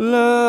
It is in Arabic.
love.